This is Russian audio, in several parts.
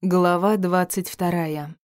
Глава двадцать вторая.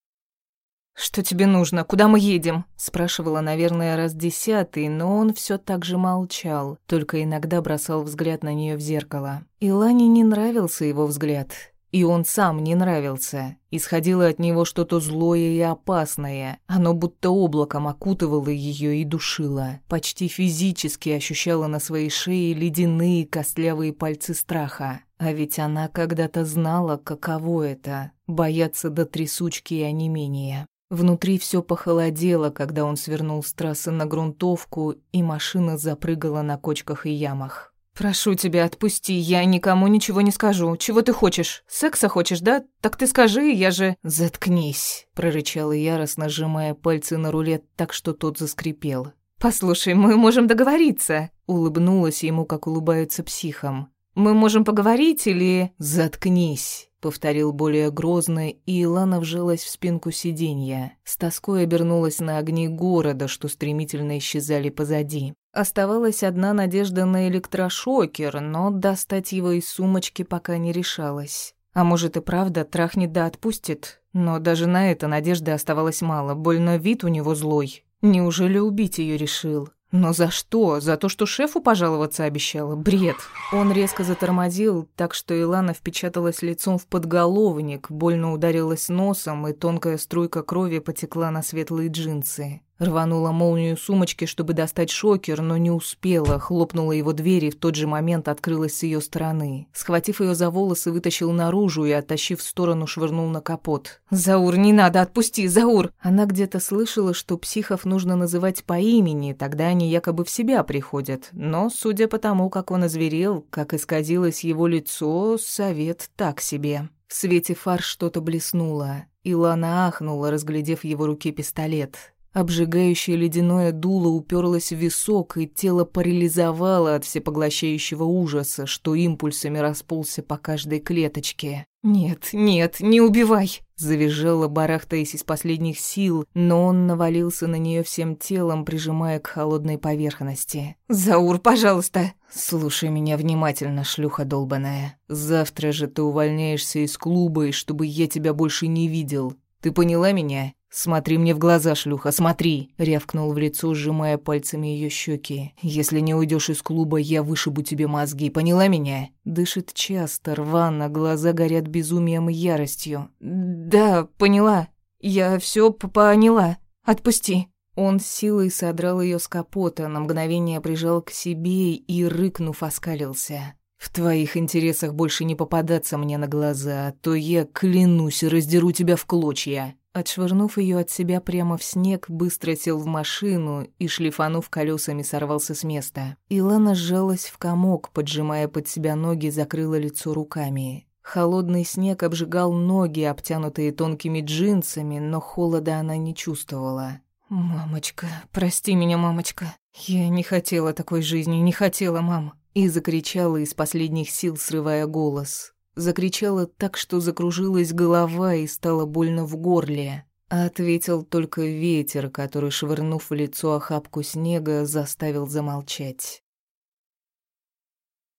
«Что тебе нужно? Куда мы едем?» Спрашивала, наверное, раз десятый, но он все так же молчал, только иногда бросал взгляд на нее в зеркало. И Лане не нравился его взгляд. И он сам не нравился. Исходило от него что-то злое и опасное. Оно будто облаком окутывало ее и душило. Почти физически ощущала на своей шее ледяные костлявые пальцы страха. А ведь она когда-то знала, каково это — бояться до трясучки и онемения. Внутри все похолодело, когда он свернул с трассы на грунтовку, и машина запрыгала на кочках и ямах. «Прошу тебя, отпусти, я никому ничего не скажу. Чего ты хочешь? Секса хочешь, да? Так ты скажи, я же...» «Заткнись», — прорычала яростно, сжимая пальцы на рулет так, что тот заскрипел. «Послушай, мы можем договориться», — улыбнулась ему, как улыбаются психам. Мы можем поговорить или...» «Заткнись», — повторил более грозно, и Илана вжилась в спинку сиденья. С тоской обернулась на огни города, что стремительно исчезали позади. Оставалась одна надежда на электрошокер, но достать его из сумочки пока не решалась. А может и правда трахнет да отпустит? Но даже на это надежды оставалось мало, больно вид у него злой. Неужели убить ее решил? Но за что? За то, что шефу пожаловаться обещала? Бред. Он резко затормозил, так что Илана впечаталась лицом в подголовник, больно ударилась носом, и тонкая струйка крови потекла на светлые джинсы. Рванула молнию сумочки, чтобы достать шокер, но не успела, хлопнула его дверь и в тот же момент открылась с ее стороны. Схватив ее за волосы, вытащил наружу и, оттащив в сторону, швырнул на капот. «Заур, не надо, отпусти, Заур!» Она где-то слышала, что психов нужно называть по имени, тогда они якобы в себя приходят. Но, судя по тому, как он озверел, как исказилось его лицо, совет так себе. В свете фар что-то блеснуло. Илана ахнула, разглядев в его руке пистолет. Обжигающее ледяное дуло уперлось в висок, и тело парализовало от всепоглощающего ужаса, что импульсами расползся по каждой клеточке. «Нет, нет, не убивай!» Завизжала, барахтаясь из последних сил, но он навалился на нее всем телом, прижимая к холодной поверхности. «Заур, пожалуйста!» «Слушай меня внимательно, шлюха долбаная. Завтра же ты увольняешься из клуба, и чтобы я тебя больше не видел. Ты поняла меня? «Смотри мне в глаза, шлюха, смотри!» — рявкнул в лицо, сжимая пальцами ее щеки. «Если не уйдешь из клуба, я вышибу тебе мозги, поняла меня?» Дышит часто, рвано, глаза горят безумием и яростью. «Да, поняла. Я все поняла. Отпусти!» Он силой содрал ее с капота, на мгновение прижал к себе и, рыкнув, оскалился. «В твоих интересах больше не попадаться мне на глаза, а то я, клянусь, раздеру тебя в клочья!» Отшвырнув ее от себя прямо в снег, быстро сел в машину и, шлифанув колесами, сорвался с места. Илана сжалась в комок, поджимая под себя ноги, закрыла лицо руками. Холодный снег обжигал ноги, обтянутые тонкими джинсами, но холода она не чувствовала. «Мамочка, прости меня, мамочка. Я не хотела такой жизни, не хотела, мам». И закричала из последних сил, срывая голос. Закричала так, что закружилась голова и стало больно в горле. А ответил только ветер, который, швырнув в лицо охапку снега, заставил замолчать.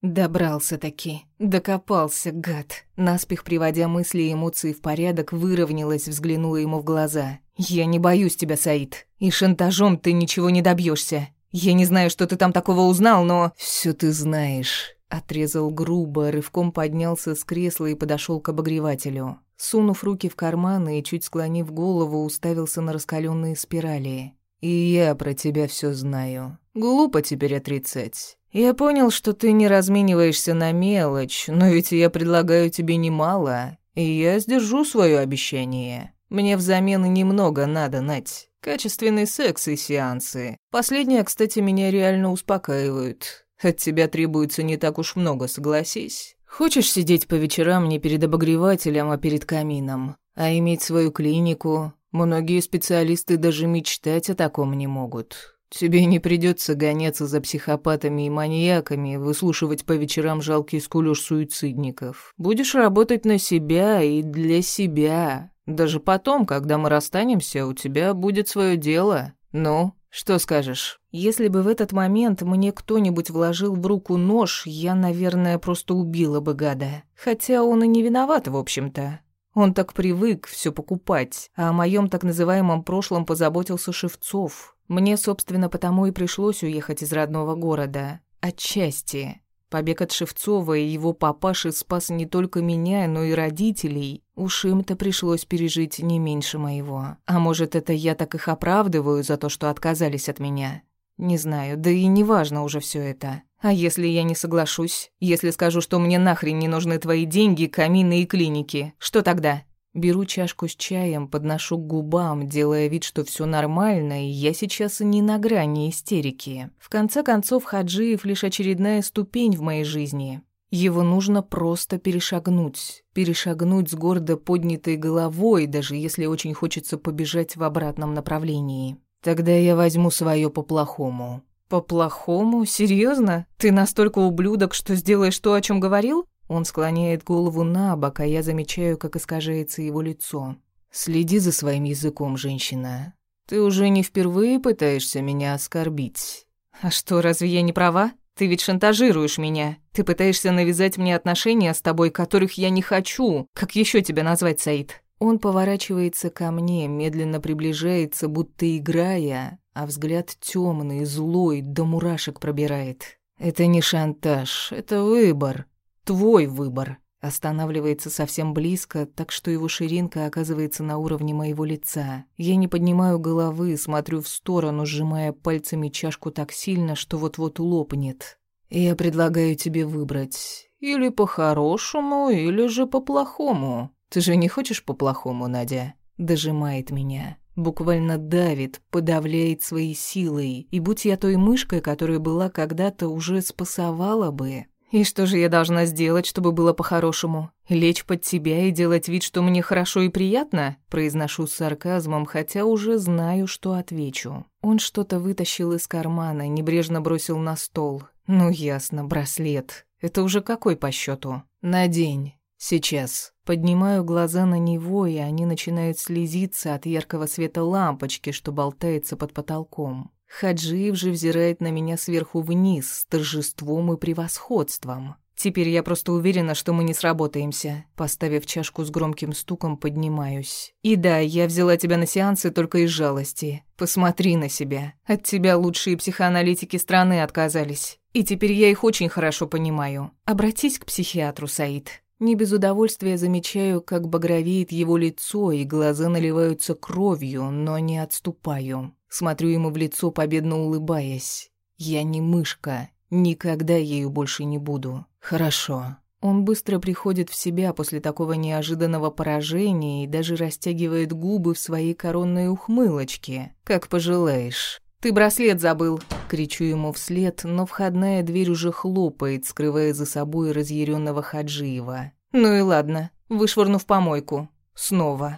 Добрался-таки, докопался, гад. Наспех приводя мысли и эмоции в порядок, выровнялась, взглянула ему в глаза. «Я не боюсь тебя, Саид, и шантажом ты ничего не добьешься. Я не знаю, что ты там такого узнал, но...» «Всё ты знаешь», Отрезал грубо, рывком поднялся с кресла и подошел к обогревателю. Сунув руки в карманы и чуть склонив голову, уставился на раскаленные спирали. «И я про тебя все знаю. Глупо теперь отрицать. Я понял, что ты не размениваешься на мелочь, но ведь я предлагаю тебе немало, и я сдержу свое обещание. Мне взамен немного надо, Нать. Качественный секс и сеансы. Последние, кстати, меня реально успокаивают. От тебя требуется не так уж много, согласись. Хочешь сидеть по вечерам не перед обогревателем, а перед камином, а иметь свою клинику? Многие специалисты даже мечтать о таком не могут. Тебе не придется гоняться за психопатами и маньяками, выслушивать по вечерам жалкий скулёж суицидников. Будешь работать на себя и для себя. Даже потом, когда мы расстанемся, у тебя будет свое дело. Ну, что скажешь? Если бы в этот момент мне кто-нибудь вложил в руку нож, я, наверное, просто убила бы гада. Хотя он и не виноват, в общем-то. Он так привык все покупать, а о моем так называемом прошлом позаботился Шевцов. Мне, собственно, потому и пришлось уехать из родного города. Отчасти. Побег от Шевцова и его папаши спас не только меня, но и родителей. Уж им-то пришлось пережить не меньше моего. А может, это я так их оправдываю за то, что отказались от меня? Не знаю, да и неважно уже все это. А если я не соглашусь? Если скажу, что мне нахрен не нужны твои деньги, камины и клиники? Что тогда? Беру чашку с чаем, подношу к губам, делая вид, что все нормально, и я сейчас не на грани истерики. В конце концов, Хаджиев лишь очередная ступень в моей жизни. Его нужно просто перешагнуть. Перешагнуть с гордо поднятой головой, даже если очень хочется побежать в обратном направлении. Тогда я возьму свое по-плохому. По-плохому? Серьезно? Ты настолько ублюдок, что сделаешь то, о чем говорил? Он склоняет голову на бок, а я замечаю, как искажается его лицо. «Следи за своим языком, женщина. Ты уже не впервые пытаешься меня оскорбить». «А что, разве я не права? Ты ведь шантажируешь меня. Ты пытаешься навязать мне отношения с тобой, которых я не хочу. Как еще тебя назвать, Саид?» Он поворачивается ко мне, медленно приближается, будто играя, а взгляд темный, злой, до мурашек пробирает. «Это не шантаж, это выбор. Твой выбор. Останавливается совсем близко, так что его ширинка оказывается на уровне моего лица. Я не поднимаю головы, смотрю в сторону, сжимая пальцами чашку так сильно, что вот-вот лопнет. Я предлагаю тебе выбрать. Или по-хорошему, или же по-плохому. Ты же не хочешь по-плохому, Надя? Дожимает меня. Буквально давит, подавляет своей силой. И будь я той мышкой, которая была когда-то, уже спасовала бы. И что же я должна сделать, чтобы было по-хорошему? Лечь под тебя и делать вид, что мне хорошо и приятно? Произношу с сарказмом, хотя уже знаю, что отвечу. Он что-то вытащил из кармана, небрежно бросил на стол. Ну ясно, браслет. Это уже какой по счету? Надень. Сейчас. Поднимаю глаза на него, и они начинают слезиться от яркого света лампочки, что болтается под потолком. Хаджиев же взирает на меня сверху вниз с торжеством и превосходством. Теперь я просто уверена, что мы не сработаемся. Поставив чашку с громким стуком, поднимаюсь. И да, я взяла тебя на сеансы только из жалости. Посмотри на себя. От тебя лучшие психоаналитики страны отказались. И теперь я их очень хорошо понимаю. Обратись к психиатру, Саид. Не без удовольствия замечаю, как багровеет его лицо, и глаза наливаются кровью, но не отступаю. Смотрю ему в лицо, победно улыбаясь. Я не мышка, никогда ею больше не буду. Хорошо. Он быстро приходит в себя после такого неожиданного поражения и даже растягивает губы в своей коронной ухмылочке. Как пожелаешь. «Ты браслет забыл!» Кричу ему вслед, но входная дверь уже хлопает, скрывая за собой разъяренного Хаджиева. «Ну и ладно, вышвырну в помойку. Снова».